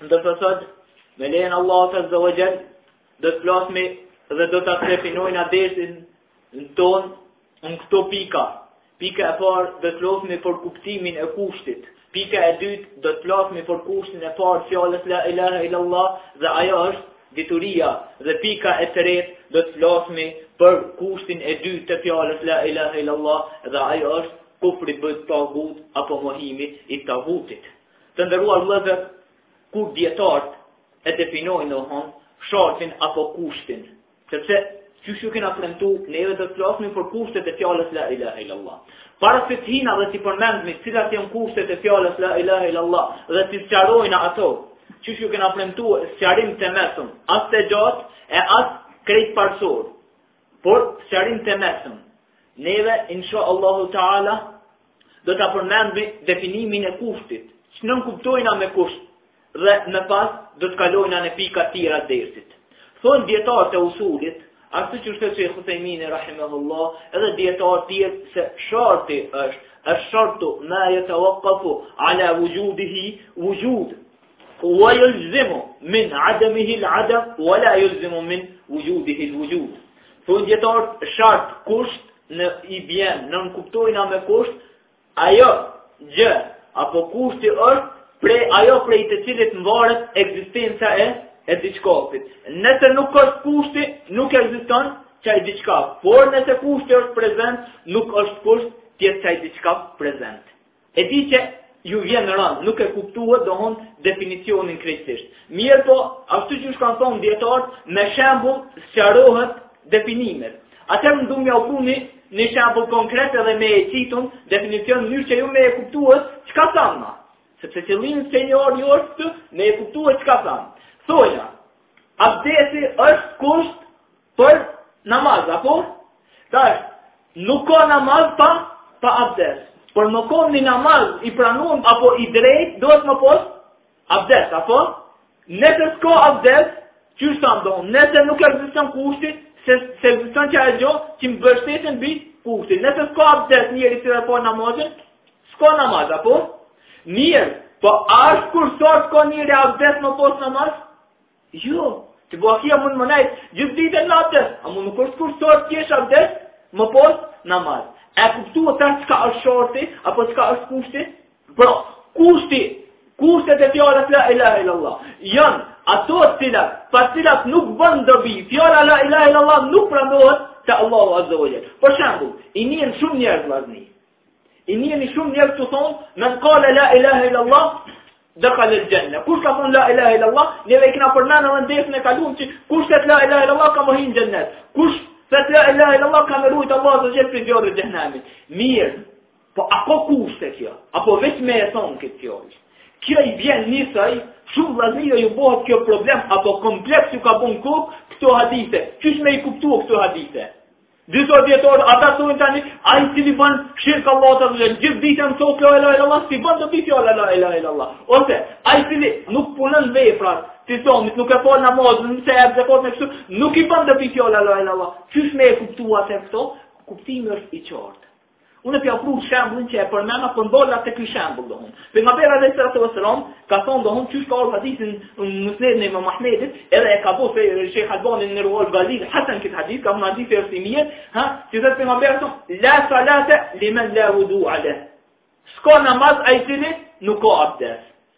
Ndërsa sot, me lejen e Allahut azze ve xhel, do të flasmi dhe do ta definojna dersin tonë në këto pika. Pika e parë do të flasmi për kuptimin e kushtit. Pika e dytë do të flasmi për kushtin e parë të fjalës la ilaha illallah dhe ajo është dituria dhe pika e tretë do të flasmi për kushtin e dytë të fjalës la ilaha illallah dhe ajo është kufri bit-tagut apo mohimi i tagutit. Të nderuar vëllezër, kur dijetarët e definojnë domthon shartin apo kushtin, sepse qysh ju kena premtu neve do të flasmi për kushtet e fjalës la ilaha illallah. Para se të hina dhe t'i përmendmi cilat janë kushtet e fjalës la ilaha illallah dhe t'i sqarojna ato, qysh ju kena premtu sqarim të mesëm, as të gjatë e as krejt parësor. Por, sqarim të mesëm, neve, insha Allahu Teala, do ta përmendmi definimin e kushtit, ç'nënkuptojna me kusht, dhe më pas do të kalojna në pika tjera të dersit. Thonë dijetarët e usulit, ashtu qysh është shejh Uthejmini, Rahimahullah, edhe dijetarë tjerë se sharti është, esh-shartu ma jetewakkafu ala vuxhudihi l-vuxhud, Wa yulzimu min adamihi al-adam wa la yulzimu min wujudihi al-wujud. Thonë dijetarët shart kusht na i bjen, nënkuptojna me kusht, ajo gjë, apo kushti është, pre, ajo prej të cilit mvaret ekzistenca e, e diçkafit. Nëse nuk është kushti, nuk ekziston qaj diçka, por nëse kushti është prezent, nuk është kusht t'jetë qaj diçka prezent. E di që ju vjen rëndë, nuk e kuptuat domthon definicionin krejtësisht. Mirëpo, ashtu qysh kanë thonë dijetarët, me shembull sqarohen definimet. Atëherë unë du me jau pru një shembull konkret edhe me e qitun definicion në mënyrë që ju me e kuptu se çka thamë na. Sepse qëllimi kryesor është me e kuptu se çka thamë. Thojna, abdesi është kusht Për namaz, apo? Tash, nuk ka namaz pa, pa abdes. Për me konë një namaz i pranum, apo i drejt, duhet me pas abdes, apo? Nëse s'ka abdes, që është të ndonë? Nëse nuk ekziston kushti, s'ekziston qajo gjo, që mbështetet mbi kushtin. Nëse s'ka abdes njeri të repoj namazin, s'ka namaz, apo? Mirëpo, a është kusht kur ka njeri abdes me pas namaz? Jo, se bon vaki ai mund me nejtë gjithë ditën e natën, ama nuk është kusht kur të kesh abdes me pasë namaz. E kuptuat tash çka është sharti, apo çka është kushti? Pra, kushti, kushtet e fjalës la ilahe illallah, janë ato të cilat, pa të cilat nuk bën dobi fjala la ilahe illallah nuk pranohet te Allahu Azza wa Jalla. Për shembull, i nin shumë njerëz vllazni. I nimi shumë njerëz tu thonë, men kale la ilahe illallah, dehale el xhenne. Kush ka thonë la ilahe illallah, neve i kena përmenë edhe në dersin e kalum që, kush thotë la ilahe illallah ka me hi në xhennet. Kush thotë la ilahe illallah ka me rujtë Allahu azze ue xhel prej zjarrit xhehennemit. Mirë, po a ka kushte kjo, apo veç me e thonë këtë kjo është. Kjo i vjen njësoj, shumë vllaznive ju bohet kjo problem, apo kompleks ju ka bu në kokë, këto hadithe. Qysh me i kuptu këto hadithe? Disa dijetarë, ata thojnë tani, ai i cili bën shirk Allahut azze ue xhel, gjithë ditën e thotë la ilahe illallah, s'i bën dobi fjala la ilahe illallah. Ose, ai i cili nuk punon veprat t'islamit, nuk e fal namazin, ose s'e jep zekatin e kështu, nuk i bën dobi fjala la ilahe illallah. Qysh me e kuptu atëherë këto, kuptimi është i qartë. Unë pja pru shembullin që e përmena po ndalna te ky shembull domethon. Pejgamberi alayhis salatu wassalam ka thonë domethon qysh ka ardhur hadithi në Musnedin e Imam Ahmedit, edhe e ka bu Sheikh Albani në Irvaul Galil hasen këtë hadith ka thonë hadithi është i mirë, ha, që thotë pejgamberi a.s. la salate limen la wudua leh. S'ka namaz ai cili nuk ka abdes.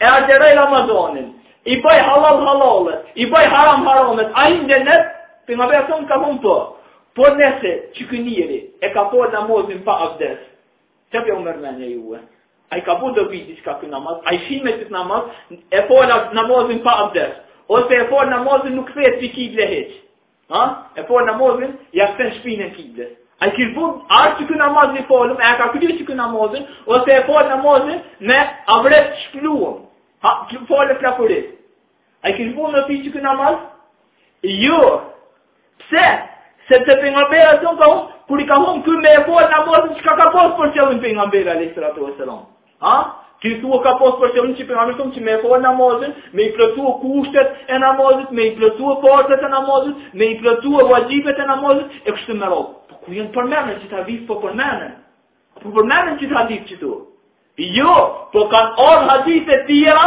e agjëroj Ramazanin, i bëj hallall hallallet, i bëj haram haramet, a hi në xhenet, pejgamberi a.s. ka thonë po, po nëse qiky njeri e ka fal namazin pa abdes, që po ja u përmeni juve? A i ka bo dobi diçka ky namaz, a i shime qiky namaz, e fal namazin pa abdes, ose e fal namazin nuk kthehet kah kible hiç, Ha? E fal namazin, ja kthen shpinën kibles. A i kish bërë, a është qiky namazi i falun, e ka kry qiky namazin, ose e fal namazin me avret shpluem. Ha, që falet lakuriq. A i kish bërë dobi qiky namaz? Jo. Pse? Se pejgamberi a.s. ka thonë, kur i ka thonë, ki me e fal namazin, çka ka pasë për qëllim pejgamberi a.s. A? Ti thua ka pas për qëllim që pejgamberi a.s. që me fal namazin, me i plotësuar kushtet e namazit, me i plotësuar farzet e namazit, me i plotësuar vaxhibet e namazit e kështu me radhë. Po ku janë përmendur, qit hadith po përmenden? Po përmenden qit hadith këtu? Jo, po kanë ardhur hadithe të tjera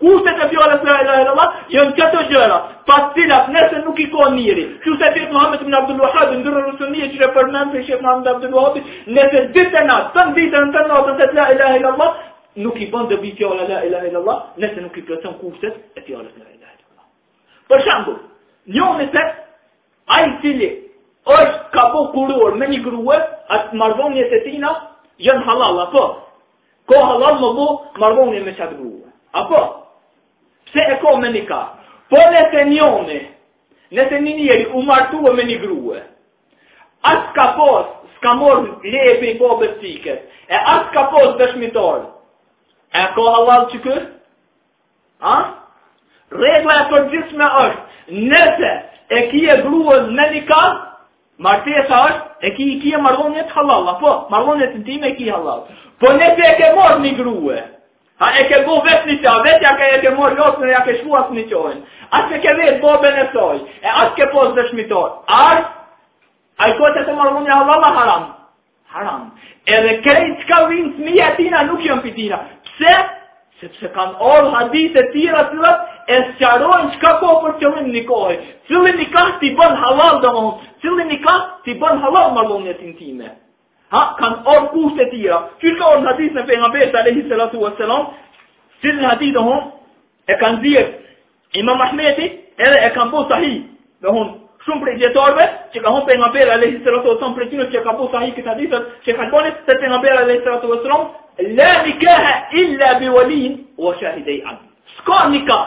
Kushtet e fjalës la ilaha illallah janë këto gjëra, pa t'cilat nëse nuk i ka njeri. Kështu thotë Sheikh Muhammed ibn Abdul Wahhab në Durer Senije që përmendet prej Sheikh Muhammed ibn Abdul Wahhab, nëse ditë natë, tan ditën tan natën thotë la ilaha illallah, nuk i bën dobi fjala la ilaha illallah, nëse nuk i plotëson kushtet e fjalës la ilaha illallah. Për shembull, njëri thotë Ai i cili është ka bo kurorë me një grue, ato marrëdhonie të tina, janë hallall, apo? Ka hallall me bo marrëdhonie me qatë grue, apo? Pse e ka me nikah. Po nëse njoni, nëse një njeri u martua me një grue, as ka pas, s'ka marrë leje prej babës t'çikës, e as ka pas dëshmitarë, e ka hallall qiky? A? Rregulla e përgjithshme është, nëse e kie gruen me nikah, martesa është, e ki i kie marrdhoniet halal, apo, marrdhoniet intime e ki halal. Po nëse e ke marrë një grue, a e ke bo vetë nikah, vetë ja ke e ke marrë nusen e ja ke shku as një qojnë, as s'e ke vet babën e saj, e as ke pas dëshmitarë, atëherë, a i ka ato marrdhonie halal a haram, Haram. Edhe krejt që ka vinë të mija tina nuk janë për tina. Pse? Sepse kanë orë hadith e tira të lëtë e sëqarojnë që ka po për qëllim një kohë. Cëllin një kahë t'i bënë halal dhe më hëmë. Cëllin një kahë t'i bënë halal më lënë një të intime. Ha, kanë orë kusht e tira. Qërë ka orë hadith në pejnë abesë, a lehi sëllatu e sëllon, cëllin hadith dhe hëmë, e kanë dhjetë Imam Ahmedi edhe e ka bo sahih, domethon shumë prej dijetarëve që ka thon pejgamberi alayhi salatu wasallam prej tyre që ka bo sahih këtë hadith që ka thënë se pejgamberi alayhi salatu wasallam la nikaha illa bi waliyin wa shahidai adl. S'ka nikah.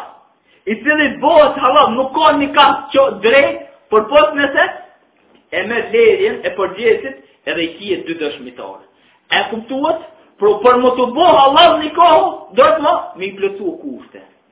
I cili bëhet halal, nuk ka nikah të drejtë, përpos nëse e me lejen e përgjegjësit edhe i kie dy dëshmitarë. E kuptuat, por për me t'u bë halal nikahu, duhet me i plotësu kushtet.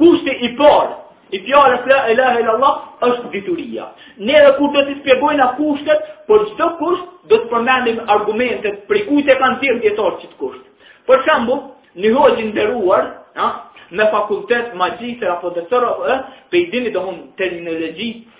Kushti i parë i fjalës la ilaha illallah është dituria. Ne edhe kur do t'i shpjegojmë kushtet, për çdo kusht do të përmendim argumentet prej kujt e kanë nxjerrë dijetarët qit kusht. Për shembull, një hoxhë i nderuar, ha, me fakultet magjistër apo doktor, pe i dini domethon terminologji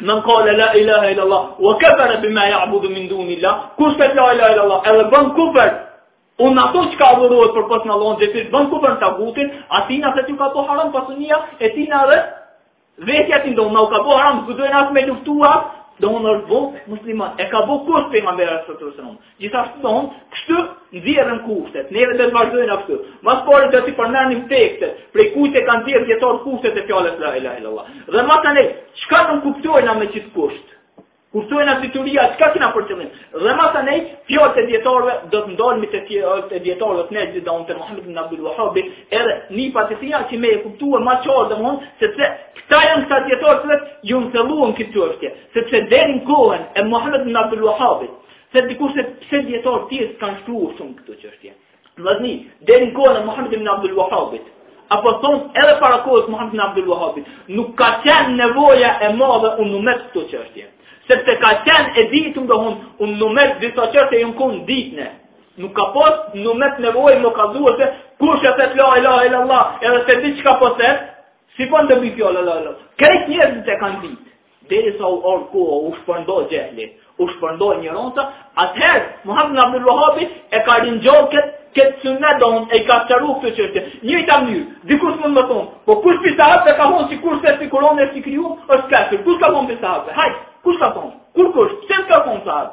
Men kale la ilaha ila Allah, wa kefere bima ju'badu min dunilah, kush thotë la ilaha ila Allah, edhe bën kufër, në ato çka adhurohet përpos Allahut, domethënë bën kufër në tagutin, atina se t'ju ka bo haram pasunia, e tina dhe, vetja e tina domethon, ju ka bo haram, ku dojnë asë me luftua, domethon është bo musliman, e ka bo kusht pejgamberi alejhi salatu ve selam, Gjithashtu domthon, kështu nxjerren kushtet. Neve do të vazhdojmë ashtu. Më së pari do t'i përmendim tekstet, prej kujt e kanë nxjerrë dijetarët kushtet e fjalës la ilaha illallah. Dhe mastanej, çka na kuptojmë me qit kusht? Kur thomë na dituria, çka kena për qëllim? Dhe mastanej, fjalët e dijetarëve do të ndalemi te fjalët e dijetarëve të Nexhdit dhe te Muhammed ibn Abdul Wahhab, edhe nipat e tij që me e kuptu më qartë domthon, sepse këta janë këta dijetarë që ju thelluan këtë çështje, sepse deri në kohën e Muhammed ibn Abdul Wahhab, Thotë dikush se pse dijetarët tjerë s'kanë shkruar shumë këto çështje. Vllazni, deri në kohën e Muhammed ibn Abdul Wahabit, apo thonë edhe para kohës Muhammed ibn Abdul Wahabit, nuk ka qenë nevoja e madhe në ummet këto çështje. Sepse ka qenë e ditë domethon, në ummet disa çështje jon kon të ditne. Nuk ka pas në ummet nevoj me kallzu se kush e thotë la ilaha ila Allah, edhe s'e din çka po thotë, s'i bon dobi kjo la ilaha ila Allah. Krejt njerëzit e kanë ditë. Deri sa ka ardhë koha, u shpërndo xhehli, u shpërndo injoranca, atëherë, Muhammed ibn Abdul Wahabi e ka ringjall këtë këtë sunet do thonë e i ka sqaru këtë çështje. Në njëjtën mënyrë, dikush mund me thonë, po kush prej sahabëve ka thonë se kush thet se Kurani është i krijun, është kafir, kush ka thonë prej sahabëve, hajt, kush ka thonë, kurkush, pse s'ka thonë sahabë,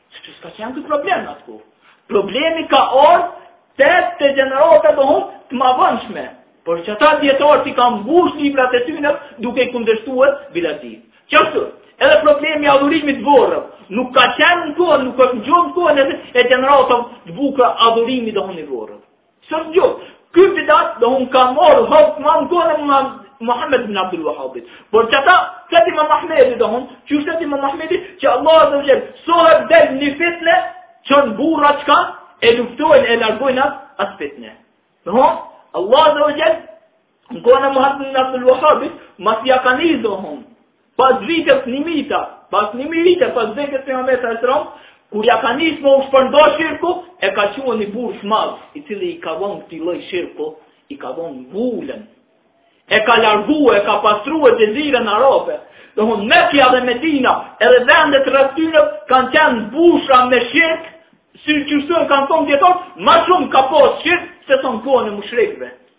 Sepse s'ka qenë ky problem në atë kohë. Problemi ka ardh te te gjeneratat do thonë të mavonshme. Për qata dijetarët i kanë mbush librat e tyne duke i kundërshtu këto bidate. Qashtu, edhe problemi i adhurimit të vorreve, nuk ka qenë në kohën, nuk është njohun në kohën e gjeneratave të buka adhurimi do thonë i vorreve. Çfarë djo? Ky bidat do thonë ka marr hov ma në kohën e Muhammed ibn Abdul Wahhabit. Për qata, thet Imam Ahmedi do thonë, ku thet Imam Ahmedi, që Allahu azza wa jall, sa herë del një fitne, çon burra çka e luftojnë e largojnë atë fitne. Dhe Allahu azza wa jall Në kohën e Muhammed ibn Abdul Wahhabit, masi ja ka nis do thonë. Pas viteve njëmijta, pas njëmijta, pas viteve njëmijta, kur ja ka nis me u shpërndo shirku, e ka çu një burrë të madh, i cili i ka vonë këtij lloj shirku, i ka vonë vulën. E ka largu, e ka pastru xheziren arabe. Do thonë Mekja dhe Medina, edhe vendet rreth tyre kanë qenë mbush me shirk, si që shtuën kanë thonë dijetarët, ma shumë ka pas shirk sesa në kohën e mushrikëve.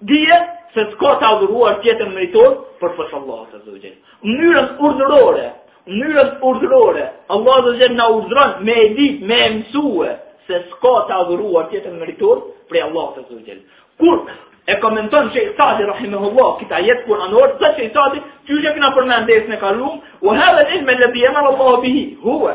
Dije se s'ka të adhuruar tjetër meritor, përpos Allahut azza wa jall. Mënyrën urdhërore, mënyrën urdhërore, Allahu azza wa jall na urdhëron me e dit, me e mësue, se s'ka të adhuruar tjetër meritor, përpos Allahut azza wa jall. Kur e komenton Shejh Sadi, rahimehullah, këtë ajet kuranor, thet Shejh Sadi, që që këna përmendesë në kalum, ue hadhel ilmu ledhi emerallahu bihi, huve,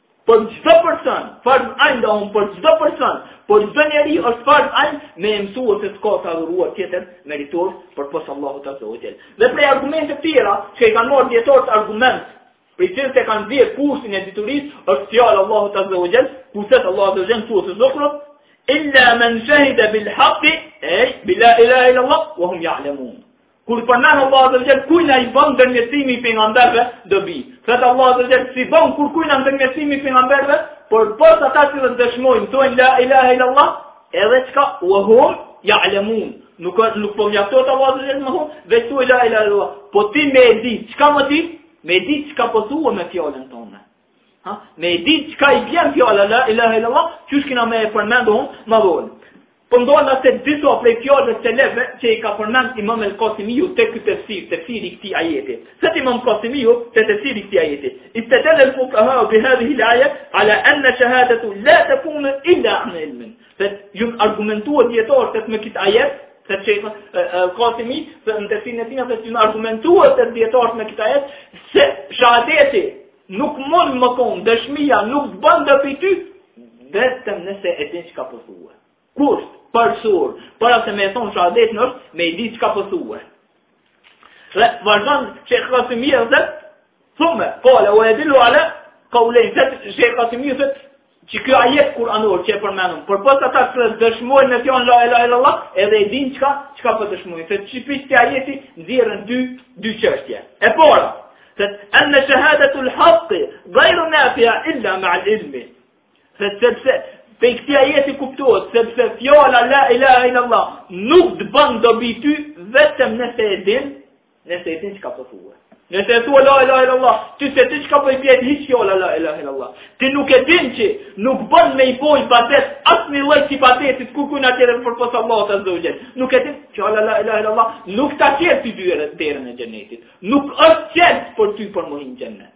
Për çdo person, farz ajn do thonë për çdo person, për çdo njeri është farz ajn me e mësu se s'ka të adhuruar tjetër meritor përpos Allahut azza wa jall. Dhe prej argumenteve të tjera që i kanë marrë dijetarët argument prej të cilës e kanë nxjerr kushtin e diturisë, është fjala e Allahut azza wa jall, ku thet Allahu azza wa jall, në suren Zuhruf, illa men shahida bil haqi, e, bi la ilaha illa Allah, wa hum ja'lemun. Kur përmend Allahu Azza wa Jall kujna i bën ndërmjetësimi i pejgamberëve dobi. Thet Allahu Azza wa Jall s'i bën kurkujna ndërmjetësimi i pejgamberëve, përpos ata që dëshmojnë thonë la ilaha illa Allah, edhe çka wa hum ya'lamun. Nuk, nuk po mjaftohet Allahu Azza wa Jall me thonë veç la ilaha illa Allah. Po ti me e di, çka me e di? Me e di çka po thua me fjalën tonde. Ha? Me e ditë çka i bjen fjala, la ilaha illallah, që ç'kina me e përmend unë, domethonë. Pëndonë po disa prej fjalëve të selefëve që i ka përmend imam el Kasimiu te ky tefsir, tefsiri i këtij ajeti. Thotë imam Kasimiu te tefsiri i këtij ajeti. Istedel-le el fukahau bi hadhihil ajeti, ala enne shehadete la tekunu illa an ilmin. Thotë jon argumentu dijetarët me këtë ajet, thotë shejh Kasimi, thotë në tefsirin e tina, thotë jon argumentu dijetarët me këtë ajet, se shahadeti, Nuk mund më thonë, dëshmija nuk të bënë dhe për ty, vetëm nëse e din që ka pëthue. Po Kusht, për surë, për asë me e thonë që adet në është, me i di që ka pëthue. Po dhe vazhdan që e këka të mirë dhe, thume, kale, o e dilu ale, ka u lejnë, se që e këka të mirë dhe, Që ky ajet kuranor që e përmenëm, përpos ata që dëshmojnë me fjalën la ilahe illallah, edhe e din çka, çka po dëshmojnë. Thotë prej këtij ajeti, nxirren dy, dy çështje. E para, thotë enne shehadetul hakki, gajru nafia illa meal ilmi. Thotë sepse, prej këtij ajeti kuptohet, sepse fjala la ilahe illallah, nuk të bon dobi ty, vetëm nëse e din, Nëse e din çka po thua. Nëse e thua la ilaha illallah, ti s'e di çka po i bjen hiç fjala la ilaha illallah. Ti nuk e din që nuk bën me i bo ibadet asnjë lloj të ibadetit kurkujna tjetër përpos Allahut azze ue xhel. Nuk e din që la ilaha illallah nuk ta çel ty dyerën derën e xhenetit. Nuk është çelës për ty për me hi n'xhenet.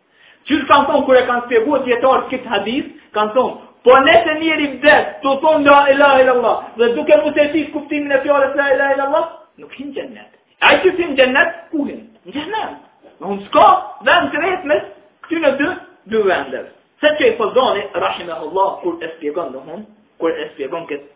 Qysh kanë thonë kur e kanë shpjeguar dijetarët këtë hadith, kanë thonë, po nëse njeri vdes, tu thonë la ilaha illallah, dhe duke mos e dit kuptimin e fjalës la ilaha illallah, nuk hin n'xhennet. Ai që s'hin n'xhennet, ku hin? Në xhehennem. Domethonë s'ka vend të tretë mes këtyne dy dy vendeve. Shejh Feuzani, rahimehullah, kur e shpjegon domethonë, kur e shpjegon këtë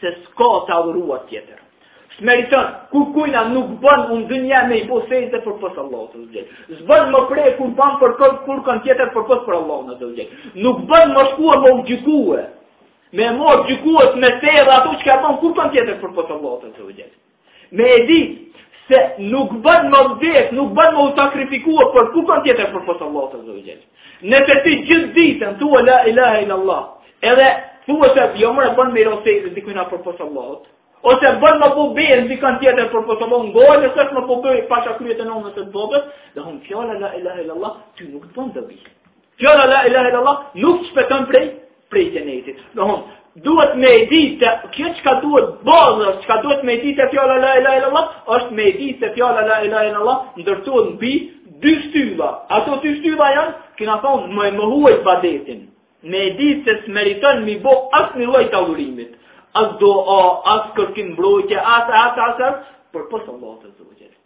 se s'ka të adhuruar tjetër. S'meriton, kurkujna nuk bën në dynja me i bo sexhde përpos Allahut azze ue xhel. S'bën me pre kurban për kurkan tjetër përpos për Allahun azze ue xhel. Nuk bën me shku me u gjykue. Me mor gjykues me te dhe ato çka bon kurkan tjetër përpos Allahut azze ue xhel. Me e di se nuk bën me vdek, nuk bën me u sakrifikua për kurkan tjetër përpos Allahut azze ue xhel. Nëse ti gjithë ditën, thua la ilaha illallah, edhe thua se jo more bën me i ra n'sexhde dikujna përpos Allahut, ose bën me bo be në dikën tjetër përpos Allahut, ngojë nëse me bo be pasha kryet e nonës ose të babës, domethonë fjala la ilaha illallah, ty nuk të bën dobi. Fjala la ilaha illallah nuk të shpëton prej prej xhehenemit. Domthon, duhet me e ditë, kjo çka duhet bazë, çka duhet me e ditë fjala la ilaha illallah, është me e ditë fjala la ilaha illallah ndërtuar mbi dy shtylla. Ato dy shtylla janë, kina thonë, me e mohu ibadetin. Me e ditë se s'meriton me i bo as një lloj t'adhurimit. As dua, as kërkim mbrojtje, as, as, as, as, përpos Allahut azze.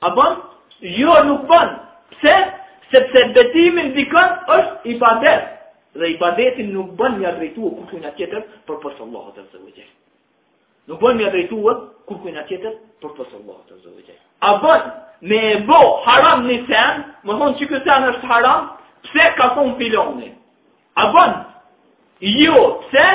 A bën? Jo, nuk bën. Pse? Sepse betimi n'dikën është ibadet. Dhe ibadetin nuk bën m'ia drejtue kurkujna tjetër përpos Allahut azze ve xhel. Nuk bën m'ia drejtue kurkujna tjetër përpos Allahut azze ve xhel. A bën me e bo haram një sen, me thonë që ky sen është haram, pse ka thonë filoni? A bën? Jo, pse?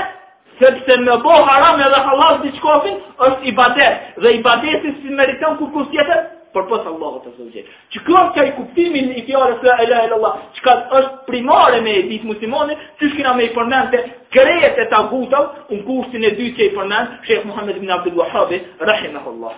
Sepse me bo haram edhe halal diçkofin, është ibadet. Dhe ibadetin s'e meriton kurkush tjetër, përpos Allahut azze ve xhel. Qekjo, qaj kuptimi i fjalës la ilaha illallah, çka është primare me e ditë muslimoni, kur shkojna me i përmen te krerët e tagutëve, në kushtin e dytë që i përmen, Shejh Muhammed ibn Abdul Wahabi, Rahimahullah.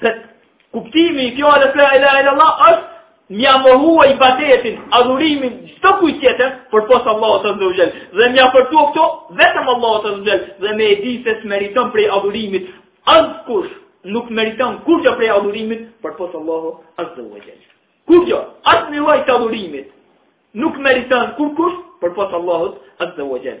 Se kuptimi i fjalës la ilaha illallah është m'ia mohua ibadetin, adhurimin, çdo kujt tjetër, përpos Allahut azze ve xhel, dhe m'ia pohua këto, vetëm Allahut azze ve xhel, dhe me e di se s'meriton prej adhurimit, askush, nuk meriton kurgjo prej adhurimit, përpos Allahut azze ve xhel. Kurgjo, asnjë lloj të adhurimit, nuk meriton kurkush, përpos Allahut azze ve xhel.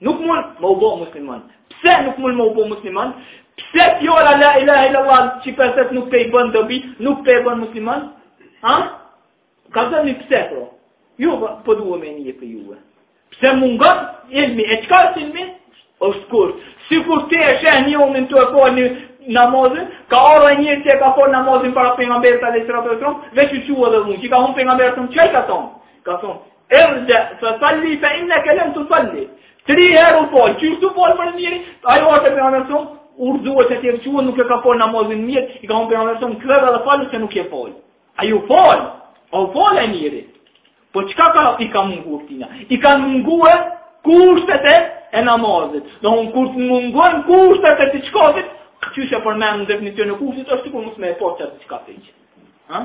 Nuk mund me u bo musliman. Pse nuk mund me u bo musliman? Pse fjala la ilaha illa Allah që e përsërit nuk po i bën dobi, nuk pe bën musliman? Ha? Kallzomni pse, pra? Jo, po, po du me ni prej juve. Pse mungon ilmi? E çka është ilmi? O shkur. Sikur ti e sheh një umin tu e fal namazin, ka ardh njëri që e ka fal namazin para Pejgamberit alejhi salatu ve selam, veç u çua dhe unë, çka unë Pejgamberi çka i ka thonë? Ka thonë, Irxhi fa salli fa innaka lam tusalli. Tri herë u fol, çu s'u fol për mirë, ai ose për anë son, urdhua se ti rçuan nuk e ka fol namazin mirë, i ka thonë alejhi selam kthehu dhe falu se nuk je fol. Ai u fol, u fol ai njeri. Po çka ka i ka munguar atina? I ka munguar kushtet e namazit. Domethon kur të mungon kushtet e diçkofit, siç e përmend definicionin e kushtit është sikur mos me e bo qat çka ti. Ha?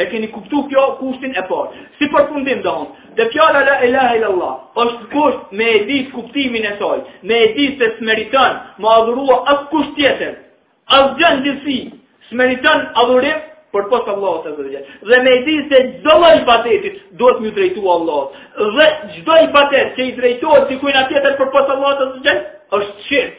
E keni kuptu kjo kushtin e parë. Si përfundim domethon, te fjala la ilaha illallah, është kusht me e ditë kuptimin e saj, me e ditë se s'meriton me u adhurua askush tjetër, asgjë n'gjithësi s'meriton adhurim, përpos Allahut azze ve xhel dhe me e ditë se çdo lloj ibadetit duhet m'iu drejtu Allahut, dhe çdo ibadet që i drejtohet dikujna tjetër përpos Allahut azze ve xhel, është shirk,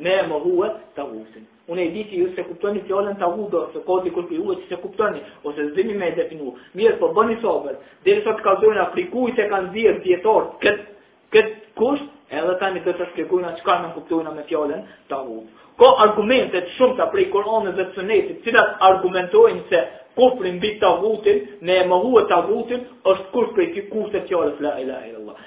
Me e mohue tagutin. Unë e di që ju s'e kuptoni fjalën tagut ose ka dikush prej juve që s'e kuptoni ose s'dini me definu. Mirëpo bëni sabër. Derisa të kallzojmë prej kuj e kanë nxjerrë dijetarët këtë kët kusht, edhe tani ta shpjegojmë atë çka nënkuptojmë me fjalën tagut. Ka argumente të shumta prej Kuranit edhe sunetit, të cilat argumentojnë se kufri mbi tagutin, me e mohue tagutin, është kusht prej kushteve të fjalës la ilaha illallah.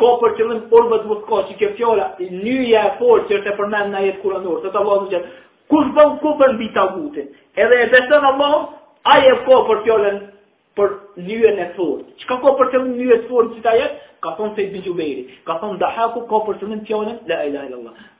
Ka për qëllim urvetul vuthka që qikjo fjala nyja e fortë që është e përmend në ajet kuranor, thotë Allahu xhel. Kush bon kufër mbi tagutin? Edhe e beson Allahun, ai e ka për fjalën për nyjen e fortë. Çka ka për qëllim nyja e fortë n'qit ajet? Ka thonë Seid Ibn Jubeiri, ka thonë Dahaku ka për qëllim fjalën la ilaha illallah.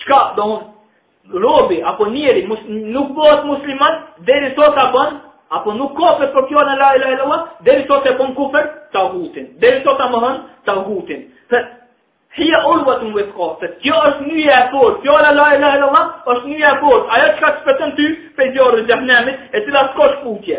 Çka domethon robi apo njeri mus, nuk bëhet musliman deri sa ta bon apo nuk kapet për fjalën la ilaha illallah deri sa t'i bon kufër tagutit deri sa ta mohon tagutin se hije urvetul vuthka se kjo është nyje e fort kjo la ilaha illallah është nyje e fort ajo çka të shpëton ty pej zjarrit xhehenemit e cila s'ka shkëputje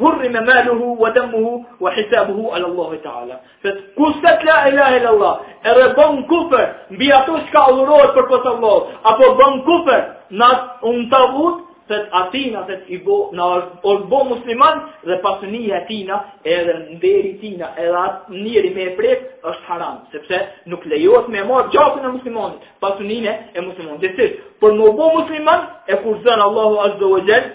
Harume maluhu wa damuhu wa hisabuhu ala Allahu Teala. Atëherë kush thotë la ilaha illa Allah. Edhe bon kufër mbi atë çka adhurohet përpos Allah, apo bon kufër në tagut, thotë atina thotë i bo, ai u bo musliman dhe pasunija e tina edhe nderi tina edhe at njeri me e prek është haram sepse nuk lejohet me e marr gjakun e muslimanit pasuninë e muslimanit. Dhe për me u bo musliman e kushtëzon Allahu azza wa jall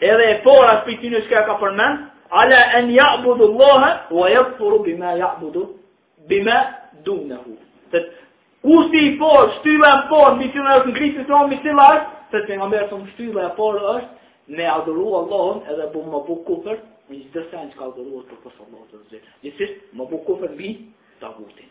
Edhe e para prej tyre çka ka përmend, ala an ya'budu Allaha wa yakfuru bima ya'budu bima dunahu. Pra kushti i parë, shtylla e parë mbi të cilën është ngritur Islami, cila është? Thotë pejgamberi se shtylla e parë është me adhuru Allahun edhe bo me bo kufër, në çdo sen që adhurohet përpos Allahut azze ve xhel. Gjegjësisht, me bo kufër mbi tagutin.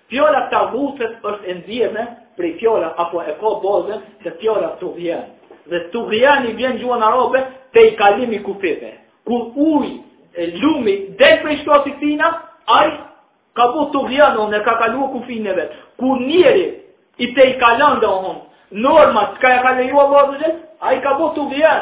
Fjala tagut është e nxjerrme prej fjalës apo e ka bazën te fjala tughian. Dhe tughian vjen n'gjuhën arabe tejkalimi kufijve. Kur uji i lumi del prej shtratit tina, ai ka bo tughian se e ka kalu kufin e vet. Kur njeri i tejkalon domethon norma çka e ka leju Allahu azze ve xhel ai ka bo tughian.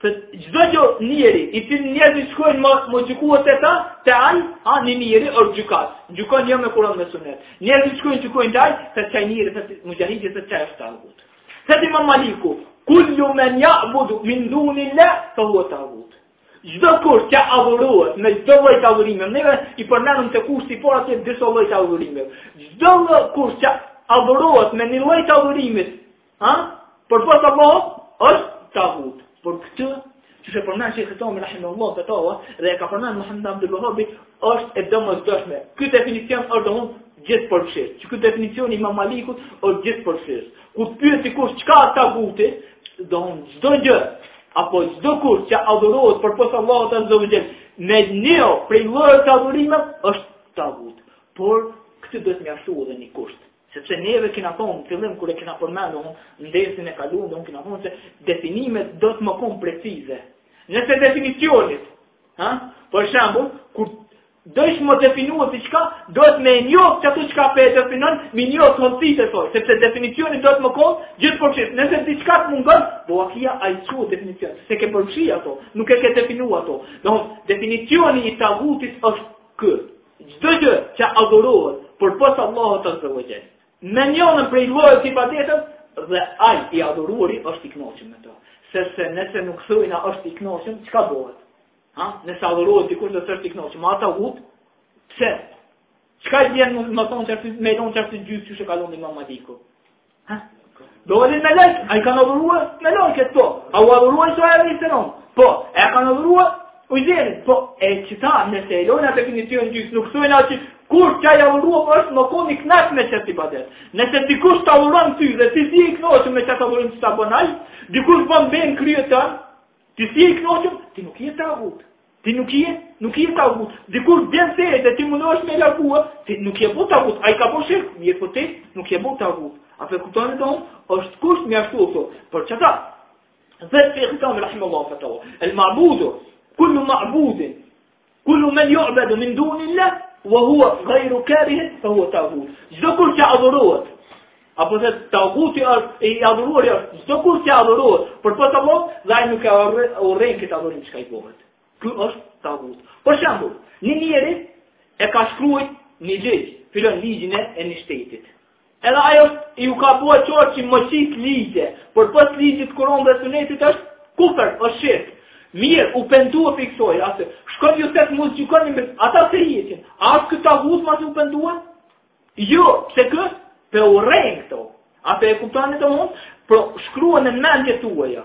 Se çdo njeri, të cilit njerëzit shkojnë me me u gjyku te ta, te ai, ai njeri është gjykatës. Gjykon jo me Kur'an me Sunet. Njerëzit shkojnë gjykohen te ai, se qaj njeri, thotë Mujahidi se qaj është tagut. Thotë Imam Maliku, kullu men yu'badu min dunillah fa huwa tagut. Çdo kush që adhurohet me çdo lloj të adhurimit, ne i përmendëm te kushti i parë atje disa lloje të adhurimit. Çdo kush që adhurohet me një lloj të adhurimit, Ha? Përpos Allahut është tagut. Por këtë që s'e përmend Sheikh rahimahullahu teala dhe e ka përmend Muhammed Abdul Wahhabi është e domosdoshme. Ky definicion është domethon gjithëpërfshirës. Qiky definicion i Imam Malikut është gjithëpërfshirës. Kur pyet dikush çka është taguti, domethon çdo gjë apo çdo kush që adhurohet përpos Allahut azza wa jall, me një prej llojeve të adhurimit është tagut. Por këtu duhet me ia shtu edhe një kusht. Sepse neve kena thonë në fillim kur e kena përmendur në ndejën e kaluar dhe unë kena thonë se definimet duhet me kon precize. Nëse definicionit, ha? Për shembull, kur don me definua diçka, duhet me njohë qato çka po e definon, mi njohë të hëndësit e sojë, sepse definicioni duhet me konë gjithëpërfshirës. Nëse diçka të mungon, do a kia a i qo definicion, s'e ke përfshi ato, nuk e ke definua ato. Do, definicioni i tagutit është Ky, çdo gjë që adhurohet përpos Allahut azza wa jall. Me njërën prej llojeve të ibadetit dhe ai i adhuruari është i kënaqur me to. Sepse nëse nuk thojna është i kënaqur, çka bëhet? Ha? Nëse adhurohet dikush do të thotë i kënaqur, a o tagut. Pse? Çka vjen më më thon çfarë me thon çfarë gjyq çu shkalon Imam Maliku? Do edhe melaiket, a i kanë adhurua melaiket? Po. A u adhurua Isa alejhi selam? Po, e kanë adhurua Uzejrin. Po, e qeta nëse e lojna definicionin gjysë, nuk thojna atë që kur qai i adhuruari është me kon i knaq me qët ibadet. Nëse dikush të adhuron ty dhe ti s'je i kënoqë me qët adhurim që ta bën ai, dikush bën be n'kryet tan, Ti s'je i knoqëm, ti nuk je tagut. Ti nuk je, nuk je tagut. Dikush bën sexhde e ti mundohesh me largua, ti nuk je bo tagut. Ai ka bërë shirk, mirëpo ti nuk je bo tagut. A pe kuptoni të unë? është kusht me ashtu këtu. Për qeta? Dhe të fekë të amë, rahimehullahu teala. El ma'budu, kullu ma'budin, Kullu men yu'badu min dunillah wa huwa ghayru karih fa huwa taghut. Çdokush që adhurohet, apo se taghuti është i adhuruari është çdokush që adhurohet, përpos Allahut dhe ai nuk e urren këtë adhurim çka i bëhet. Ky është taghut. Për shembull, një njeri e ka shkruajt një ligj, filan ligjin e një shtetit. Edhe ai është iu ka bo qartë që me qit ligje, përpos ligjit Kur'an dhe Sunetit është kufër, është shirk. Mirë, u pendua fiksoi atë. Shkon ju thot mos gjykoni me, ata s'e hiqin. A është ky tagut mas u pendua? Jo, pse? Se pe urren këto. A pe e kuptoni të mund? Pra, shkruan në mendje tuaja.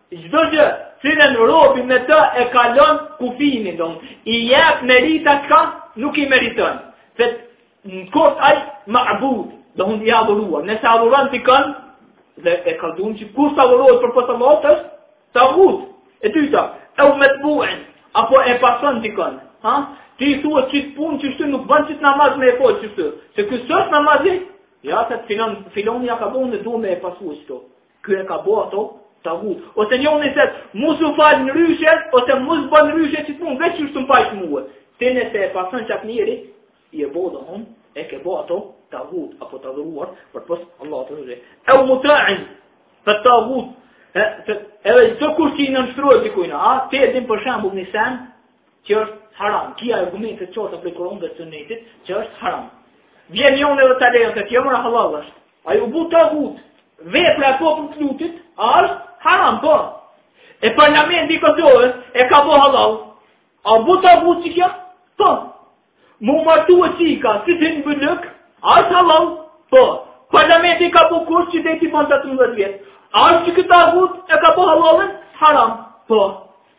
Çdo gjë, cilën robi me të e kalon kufinin, do i jep merita çka nuk i meriton. Se në koft ai ma'bud, domethon i adhuruar. Nëse adhuron dikën dhe e kallxum që kush adhurohet përpos Allahut është tagut. E dyta, eu metbuin, apo e pason dikën. Ha? Ti i thua qit punë qishtu nuk bën, qit namaz me e bo qishtu. Se kësë është namazit, ja se filan, filani e ka bënë dhe duhet me e pasu ashtu. Ky e ka bo ato tagut. Ose njoni nëse, mos u fal ndryshe, ose mos e bën ndryshe qit pun, veç që shtë më pajtë muë. Ti nëse e pason qat njeri, i e bo domethon, e ke bo ato tagut, apo të adhuruar, përpos Allahut. E u mutajnë, për tagut, edhe të kur që i nënshtrohet dikujna, a, ti e din për shembull një sen, që është haram. Ki argument të qartë prej Kuranit dhe sunetit, që është haram. Vjen njoni edhe ta lejon, të thotë merre, halal është. Ai u bu tagut. Vepra e popullit Lutit është haram, po. E parlamenti i Kosovës e ka bo halal. A u bu tagut qikjo? Po. Mu martu çika, si të hin n'bylyk, a është halal? Po. Parlamenti ka bu kush që dej t'i ban tetëmdhet vjet. A është qeky tagut, e ka bo halalin haram? Po.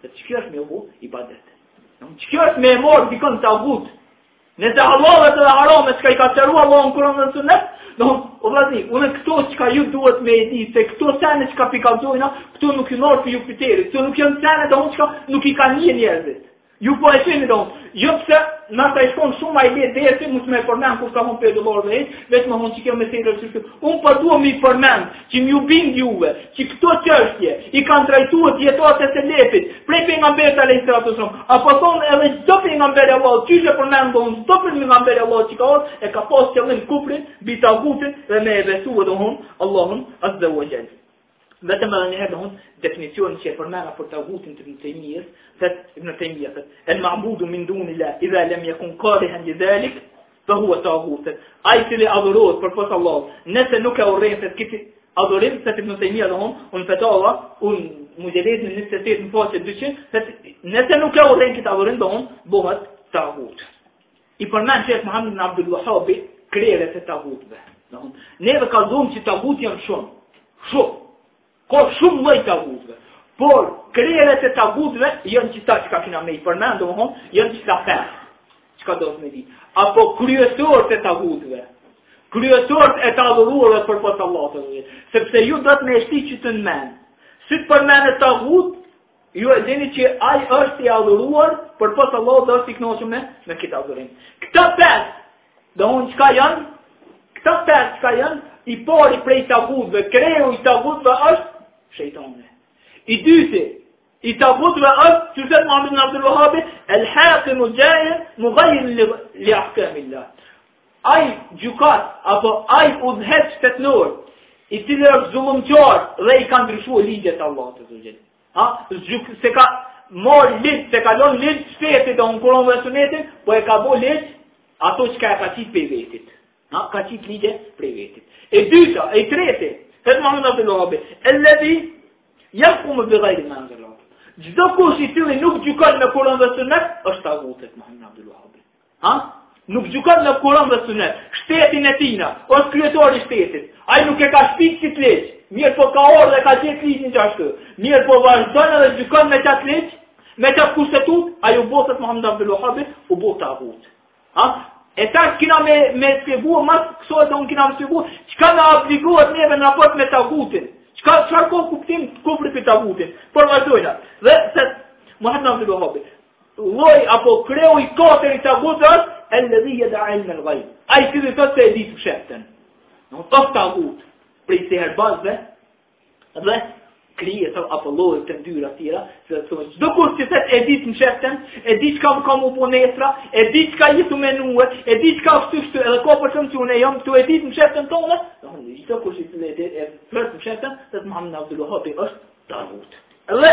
Se qëkjo është me ju bo ibadet. Domethon qëkjo është me e marrë dikën tagut. Nëse halalet dhe haramet çka i ka sqaru Allahu në Kuran dhe në sunet, domethon, o vllazni, unë këto çka ju duhet me e di, se këto sene çka po i kallxojna, këto nuk i nërë për ju piterit, këto nuk janë sene domethon çka nuk i kanë ni njerëzit. Ju po e shihni domethon, jo pse në të ishkon shumë a i letë dhe e si, musë me e përmen kur ka mund për e dëllorë dhe e, veç me mund që kjo me sejtë rështu, unë po duhet me i përmen, Që me ju bind juve, që këto çështje, i kanë trajtuar dijetarët e selefit, prej pejgamberit alayhis salam, apo thonë edhe çdo pejgamber i Allahut, qysh e përmendon çdo pejgamber i Allahut që ka ardhur, e ka pas qëllim kufrin bi tagutin dhe me e besu domethon, Allahun azza wa jall. Vetëm edhe një herë domethon definicionin që e përmenda për tagutin të Ibn Tejmijës, thot Ibn Tejmija thot, "El ma'budu min dunillah, idha lam yakun karihan li dhalik, Fa huwa taghutun. Ai i cili adhurohet përpos Allahut, nëse nuk e urren se këtë adhurim thotë Ibn Tejmija domethon, në Fetava, në muxheledin njëzet e tetë, në faqe 200, thotë nëse nuk e urren këtë adhurim domethon, bëhet tagut. I përmend Sheikh Muhammad ibn Abdul Wahhab krerët e tagutëve. Domethon, ne kallxum që tagut janë shumë. Shumë. Ka shumë lloj tagutëve, por krerët e tagutëve janë qëta çka kina me i përmend, domethonë, janë qëta pesë, çka dohet me i di. Apo kryesorët e tagutëve, kryesorët e të adhuruarve përpos Allahut, sepse ju dohet me e shti qët në men. Si të përmendet tagut, Ju e dini që ai është i adhuruar përpos Allahut dhe është i kënaqur me me këtë adhurim. Këta pesë, domethon çka janë? Këta pesë çka janë? I pari prej tagutëve, kreu i tagutëve është shejtani. I dyti, i tagutëve është, qysh thotë Muhammed ibn Abdul Wahabi, el hakimul xhair, mugajjir li ahkamillah. Ai gjykon apo ai udhëheqës shtetnor, i cili është zullumqar dhe i ka ndryshuar ligjet e Allahut azze we xhel. Ha, s'gjykon s'e ka marr ligj, s'e ka lënë ligj shtetit Kur'anin dhe sunetin, po e ka bo ligj ato që ka e ka qitë për vetit. Ha, ka qitë ligje për vetit. E dyta, e treti, thet Muhammed Abdul Wahabi, "Alladhi yahkumu bi ghayri ma anzala." Çdo kush i cili nuk gjykon me Kur'an dhe Sunet, është tagut thet Muhammed Abdul Wahabi. Ha? Nuk gjykon me Kuran dhe sunet. Shtetin e tina, ose kryetari shtetit. Ai nuk e ka shpik këtë ligj. Mirëpo ka ardh e ka gjet ligjin qashtu. Mirëpo vazhdon edhe gjykon me qatë ligj, me qatë kushtetut, ai u bo, thet Muhammed Abdul Wahabi, u bo tagut. Ha? E tash kina me, me shpjegu, mas kësojt kina me shpjegu, çka na obligohet neve në raport me tagutin? Çka, çka kuptim kufri për tagutin? Po vazhdojna. Dhe se, Muhammed Abdul Wahabit, Lloj apo kreu i katër i tagutit është alladhi yad'a ilm al-ghaib. Ai që thotë se e di të fshehtën. Në të tagut për të herbazve dhe krijet apo lloje të ndyra të tjera, se të thonë çdo kush që thotë e di të fshehtën, e di çka ka me bo nesra, e di çka je tu menu, e di çka është kështu edhe ka për shumë çunë, jam këtu e di të fshehtën tonë. Do të thonë çdo kush që thotë e di të fshehtën, se Muhamedi Abdul Wahabi është tagut. Dhe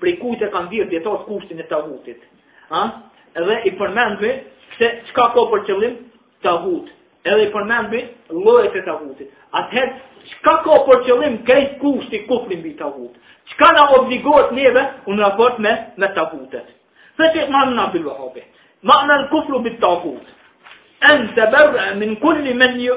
Prej kujt e kanë nxjerrë dijetarët kushtin e tagutit? Ha? Edhe i përmendëm se çka ka për qëllim tagut. Edhe i përmendëm llojet e tagutit. Atëherë, çka ka për qëllim krejt kushti kufri bi tagut? Çka na obligohet neve në raport me, me tagutet? Thet Muhammed Abdul Wahabi, ma'na el kufru bi tagut, en teberra min kulli men një,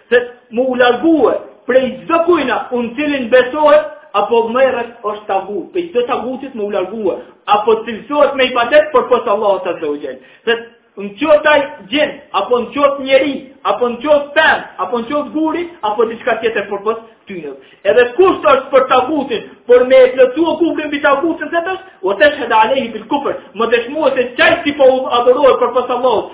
Se mu u largue prej çdo kujna në cilin besohet apo merret është tagut, prej çdo tagutit mu u largue, apo cilësohet me ibadet përpos Allahut azza wa jall. Se në qoftë ai xhin, apo në qoftë njeri, apo në qoftë pem, apo në qoftë guri, apo diçka tjetër përpos tyre. Edhe kusht është për tagutin, për me plotësuar kufrin mbi tagutin se tash, wa tashhada alehi bil kufër, me dëshmue se qaj qi po adhurohet përpos Allahut,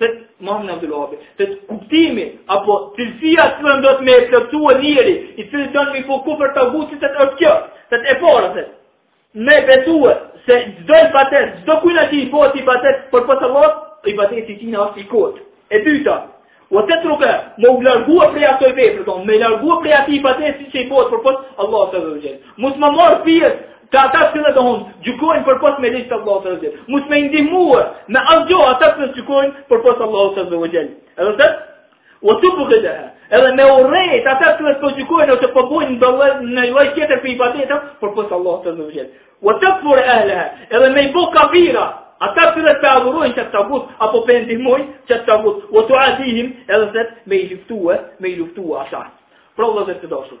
Thët Muhammed Abdul Wahab, thët kuptimi apo cilësia që duhet me plotësue njeri, i cili don me bo kufër tagutit, se është kjo. Thët e para thët. Me besue se çdo ibadet, çdo kujna që i bëhet ibadet përpos Allahut, ibadeti i tina është i kot. E dyta, Wa tetruke, me u largue prej atoj vepre, me largua prej atij ibadeti që i bëhet përpos Allahut azze we xhel. Mos me marr pjesë Të ata të cilët domethënë gjykojnë përpos me ligj të Allahut azza wajel. Mos me ndihmua me asgjë ata të cilët gjykojnë përpos Allahut azza wajel. Edhe të ue tubgidaha. Edhe me urrejt ata të cilët po gjykojnë ose po bojnë ndonjë një lloj tjetër për ibadeta përpos Allahut azza wajel. Ue tukeffir ehleha. Edhe me i bo kafira. Ata të cilët po adhurojnë qat tagut apo po ndihmojnë qat tagut. Ue tuadihim edhe të me luftua, me luftua ata. Pra vëllezër të dashur,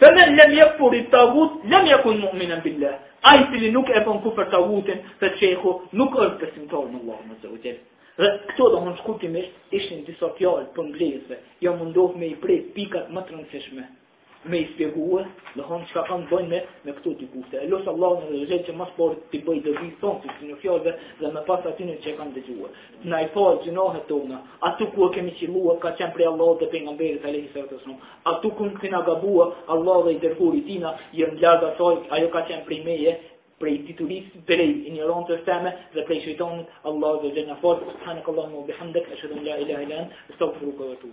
Femen lem jekfur bit-tagut, lem jekun mu'minen billah. Ai i cili nuk e bën kufër tagutin, dhe qeky, nuk është besimtar në Allahun azza wajel. Dhe këto domethënë shkurtimisht, ishin disa fjalë për nglesve, jom mundu me i prekë pikat më të rëndësishme, me i shpjegu, domethënë që ka kanë bëjnë me, me këto të kufte. E lus Allahun azza wajel që ma s'pari të bëjë dhe vizë tonë, si një fjallëve, dhe më pas atyne që e kanë dëgju. Na i faltë gjynahet tona, aty ku e kemi qëllu, ka qenë prej Allahut dhe Pejgamberit, alejhi salatu ve selam, Aty ku kena gabua, Allahu dhe i dërguari i tina janë larg asaj, ajo ka qenë prej meje, prej diturisë, prej injorancës teme, dhe prej shejtanit, Allahu azza wajel na faltë, subhanak Allahumma wa bihamdik, eshhedu en la ilaha illa ent, estagfiruka wa etu